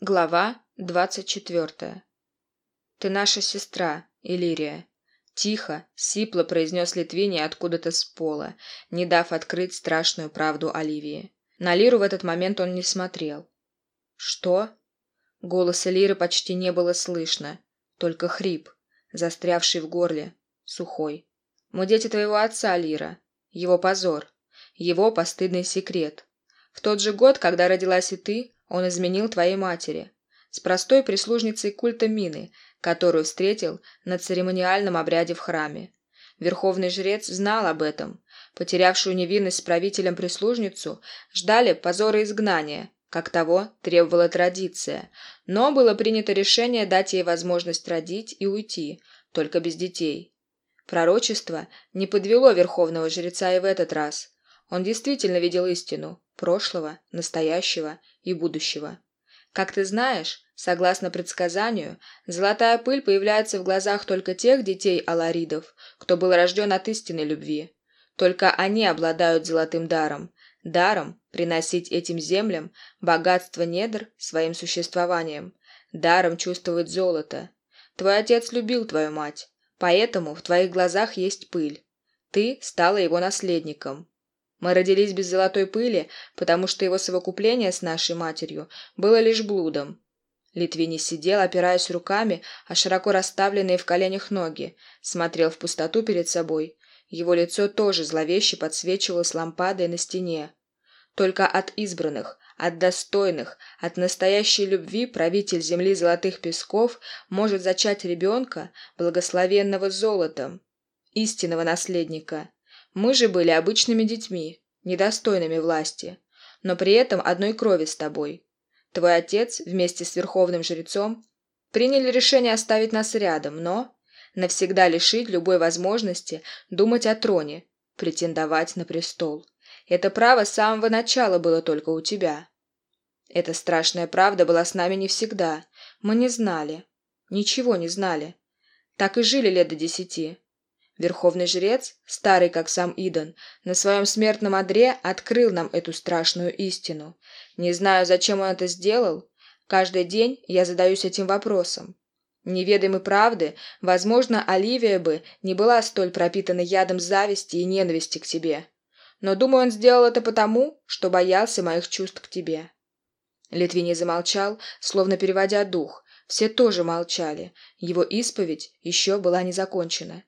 Глава двадцать четвертая. «Ты наша сестра, Иллирия», — тихо, сипло произнес Литвиний откуда-то с пола, не дав открыть страшную правду Оливии. На Лиру в этот момент он не смотрел. «Что?» Голоса Лиры почти не было слышно, только хрип, застрявший в горле, сухой. «Мы дети твоего отца, Лира. Его позор. Его постыдный секрет. В тот же год, когда родилась и ты, он изменил твоей матери. С простой прислужницей культа Мины, которую встретил на церемониальном обряде в храме. Верховный жрец знал об этом. Потерявшую невинность с правителем прислужницу ждали позора изгнания, как того требовала традиция. Но было принято решение дать ей возможность родить и уйти, только без детей. Пророчество не подвело верховного жреца и в этот раз. Он действительно видел истину прошлого, настоящего и будущего. Как ты знаешь, согласно предсказанию, золотая пыль появляется в глазах только тех детей аларидов, кто был рожден от истинной любви. Только они обладают золотым даром, даром приносить этим землям богатство недр своим существованием, даром чувствовать золото. Твой отец любил твою мать, поэтому в твоих глазах есть пыль. Ты стала его наследником. Мы родились без золотой пыли, потому что его совокупление с нашей матерью было лишь блудом. Литвини сидел, опираясь руками, а широко расставленные в коленях ноги, смотрел в пустоту перед собой. Его лицо тоже зловеще подсвечивалось лампадой на стене. Только от избранных, от достойных, от настоящей любви правитель земли золотых песков может зачать ребенка, благословенного золотом, истинного наследника. Мы же были обычными детьми, недостойными власти, но при этом одной крови с тобой. Твой отец вместе с верховным жрецом приняли решение оставить нас рядом, но навсегда лишить любой возможности думать о троне, претендовать на престол. Это право с самого начала было только у тебя. Эта страшная правда была с нами не всегда. Мы не знали. Ничего не знали. Так и жили лет до десяти. Верховный жрец, старый как сам Идан, на своем смертном одре открыл нам эту страшную истину. Не знаю, зачем он это сделал. Каждый день я задаюсь этим вопросом. Неведомой правды, возможно, Оливия бы не была столь пропитана ядом зависти и ненависти к тебе. Но, думаю, он сделал это потому, что боялся моих чувств к тебе». Литвини замолчал, словно переводя дух. Все тоже молчали. Его исповедь еще была не закончена.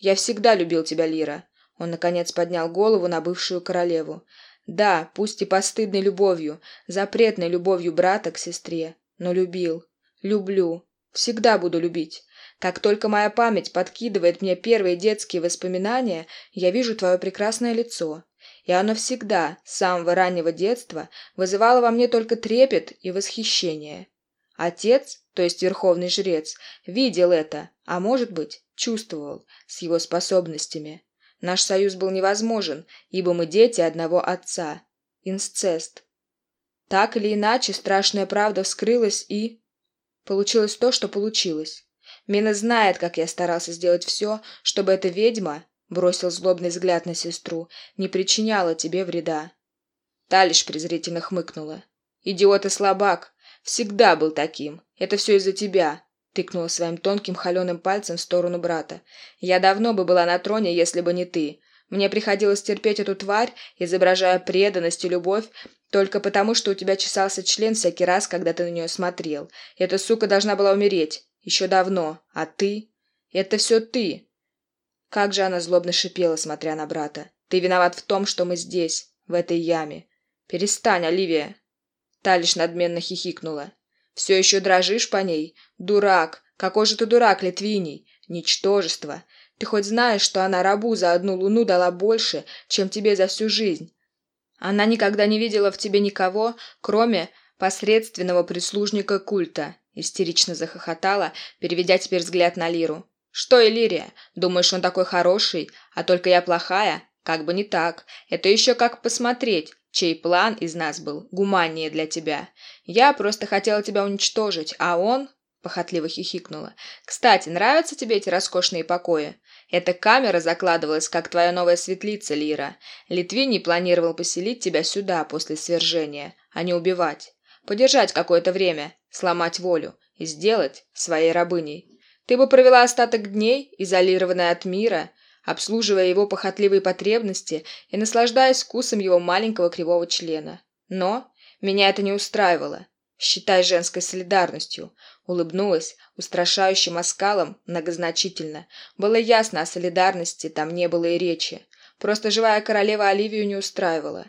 «Я всегда любил тебя, Лира». Он, наконец, поднял голову на бывшую королеву. «Да, пусть и постыдной любовью, запретной любовью брата к сестре, но любил. Люблю. Всегда буду любить. Как только моя память подкидывает мне первые детские воспоминания, я вижу твое прекрасное лицо. И оно всегда, с самого раннего детства, вызывало во мне только трепет и восхищение. Отец, то есть верховный жрец, видел это, а может быть, чувствовал, с его способностями. Наш союз был невозможен, ибо мы дети одного отца. Инсцест. Так или иначе, страшная правда вскрылась и... Получилось то, что получилось. Мина знает, как я старался сделать все, чтобы эта ведьма, бросил злобный взгляд на сестру, не причиняла тебе вреда. Та лишь презрительно хмыкнула. «Идиот и слабак. Всегда был таким. Это все из-за тебя. Тыкнула своим тонким холеным пальцем в сторону брата. «Я давно бы была на троне, если бы не ты. Мне приходилось терпеть эту тварь, изображая преданность и любовь, только потому, что у тебя чесался член всякий раз, когда ты на нее смотрел. Эта сука должна была умереть. Еще давно. А ты? Это все ты!» Как же она злобно шипела, смотря на брата. «Ты виноват в том, что мы здесь, в этой яме. Перестань, Оливия!» Та лишь надменно хихикнула. Все еще дрожишь по ней? Дурак! Какой же ты дурак, Литвиний! Ничтожество! Ты хоть знаешь, что она рабу за одну луну дала больше, чем тебе за всю жизнь? Она никогда не видела в тебе никого, кроме посредственного прислужника культа. Истерично захохотала, переведя теперь взгляд на Лиру. «Что, Иллирия, думаешь, он такой хороший, а только я плохая? Как бы не так. Это еще как посмотреть чей план из нас был гуманнее для тебя. Я просто хотела тебя уничтожить, а он...» Похотливо хихикнула. «Кстати, нравятся тебе эти роскошные покои? Эта камера закладывалась, как твоя новая светлица, Лира. Литвиний планировал поселить тебя сюда после свержения, а не убивать. подержать какое-то время, сломать волю и сделать своей рабыней. Ты бы провела остаток дней, изолированная от мира, обслуживая его похотливые потребности и наслаждаясь вкусом его маленького кривого члена. Но меня это не устраивало. Считай женской солидарностью. Улыбнулась устрашающим оскалом многозначительно. Было ясно, о солидарности там не было и речи. Просто живая королева Оливию не устраивала.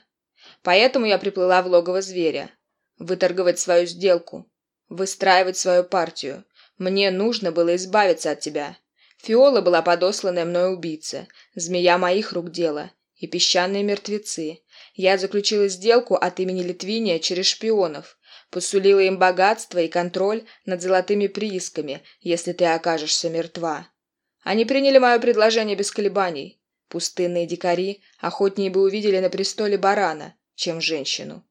Поэтому я приплыла в логово зверя. Выторговать свою сделку. Выстраивать свою партию. Мне нужно было избавиться от тебя. Фиола была подосланная мной убийца, змея моих рук дело и песчаные мертвецы. Я заключила сделку от имени Литвиния через шпионов, посулила им богатство и контроль над золотыми приисками, если ты окажешься мертва. Они приняли мое предложение без колебаний. Пустынные дикари охотнее бы увидели на престоле барана, чем женщину.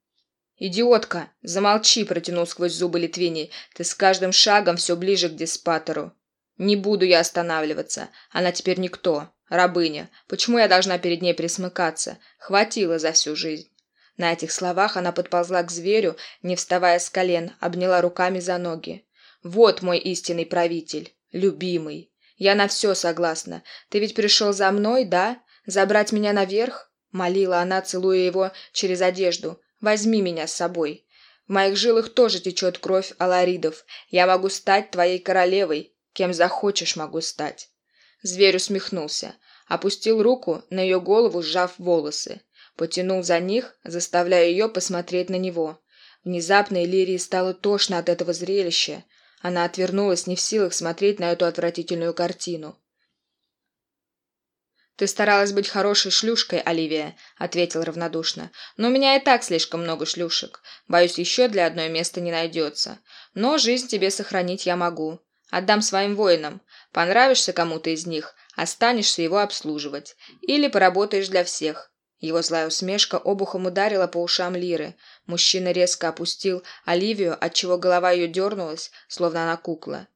«Идиотка! Замолчи!» – протянул сквозь зубы Литвиний. «Ты с каждым шагом все ближе к диспатору. Не буду я останавливаться. Она теперь никто. Рабыня. Почему я должна перед ней присмыкаться? Хватило за всю жизнь». На этих словах она подползла к зверю, не вставая с колен, обняла руками за ноги. «Вот мой истинный правитель. Любимый. Я на все согласна. Ты ведь пришел за мной, да? Забрать меня наверх?» Молила она, целуя его через одежду. Возьми меня с собой. В моих жилах тоже течет кровь аларидов. Я могу стать твоей королевой. Кем захочешь, могу стать». Зверь усмехнулся. Опустил руку на ее голову, сжав волосы. Потянул за них, заставляя ее посмотреть на него. Внезапно Иллирии стало тошно от этого зрелища. Она отвернулась, не в силах смотреть на эту отвратительную картину. «Ты старалась быть хорошей шлюшкой, Оливия», — ответил равнодушно. «Но у меня и так слишком много шлюшек. Боюсь, еще для одной места не найдется. Но жизнь тебе сохранить я могу. Отдам своим воинам. Понравишься кому-то из них, останешься его обслуживать. Или поработаешь для всех». Его злая усмешка обухом ударила по ушам Лиры. Мужчина резко опустил Оливию, отчего голова ее дернулась, словно она кукла.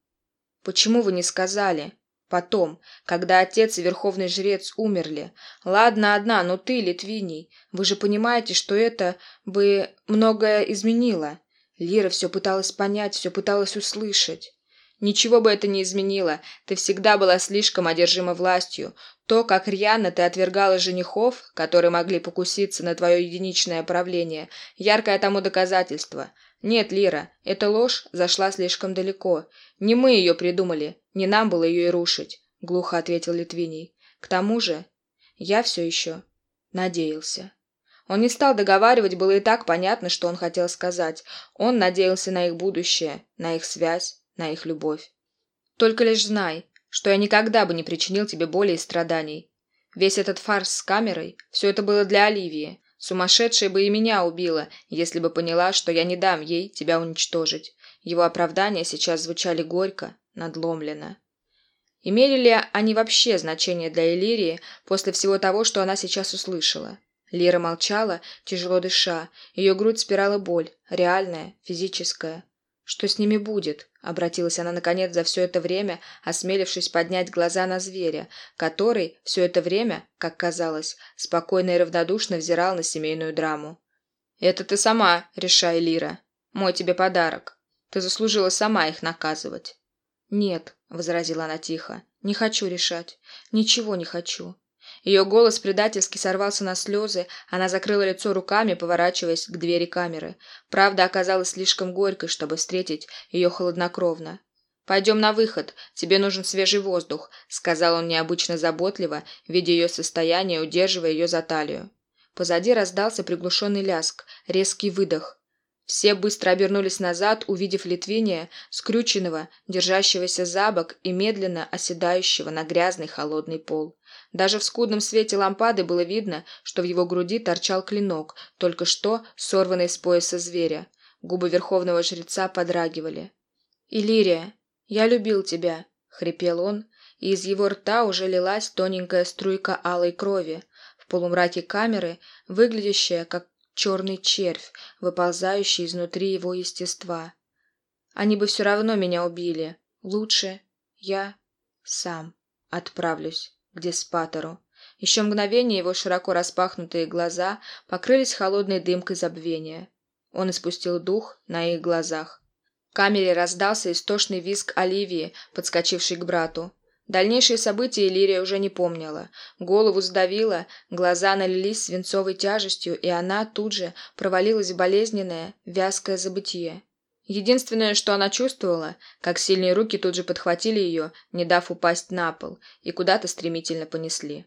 «Почему вы не сказали?» Потом, когда отец и верховный жрец умерли. Ладно, одна, но ты, Литвиний, вы же понимаете, что это бы многое изменило. Лира все пыталась понять, все пыталась услышать. Ничего бы это не изменило. Ты всегда была слишком одержима властью. То, как рьяно ты отвергала женихов, которые могли покуситься на твое единичное правление, яркое тому доказательство. Нет, Лира, эта ложь зашла слишком далеко. Не мы ее придумали, не нам было ее и рушить, глухо ответил Литвиний. К тому же, я все еще надеялся. Он не стал договаривать, было и так понятно, что он хотел сказать. Он надеялся на их будущее, на их связь, на их любовь. Только лишь знай, что я никогда бы не причинил тебе боли и страданий. Весь этот фарс с камерой, все это было для Оливии. Сумасшедшая бы и меня убила, если бы поняла, что я не дам ей тебя уничтожить. Его оправдания сейчас звучали горько, надломленно. Имели ли они вообще значение для Элирии после всего того, что она сейчас услышала? Лира молчала, тяжело дыша. Ее грудь спирала боль, реальная, физическая. «Что с ними будет?» — обратилась она, наконец, за все это время, осмелившись поднять глаза на зверя, который все это время, как казалось, спокойно и равнодушно взирал на семейную драму. «Это ты сама решай, Лира. Мой тебе подарок. Ты заслужила сама их наказывать». «Нет», — возразила она тихо, — «не хочу решать. Ничего не хочу. Ее голос предательски сорвался на слезы, она закрыла лицо руками, поворачиваясь к двери камеры. Правда оказалась слишком горькой, чтобы встретить ее холоднокровно. «Пойдем на выход, тебе нужен свежий воздух», — сказал он необычно заботливо, видя ее состояние, удерживая ее за талию. Позади раздался приглушенный ляск, резкий выдох. Все быстро обернулись назад, увидев Литвиния, скрюченного, держащегося за бок и медленно оседающего на грязный холодный пол. Даже в скудном свете лампады было видно, что в его груди торчал клинок, только что сорванный с пояса зверя. Губы верховного жреца подрагивали. «Иллирия, я любил тебя», — хрипел он, и из его рта уже лилась тоненькая струйка алой крови, в полумраке камеры, выглядящая как черный червь, выползающий изнутри его естества. Они бы все равно меня убили. Лучше я сам отправлюсь к диспатору. Еще мгновение его широко распахнутые глаза покрылись холодной дымкой забвения. Он испустил дух на их глазах. В камере раздался истошный визг Оливии, подскочившей к брату. Дальнейшие события Лирия уже не помнила. Голову сдавило, глаза налились свинцовой тяжестью, и она тут же провалилась в болезненное, вязкое забытье. Единственное, что она чувствовала, как сильные руки тут же подхватили ее, не дав упасть на пол, и куда-то стремительно понесли.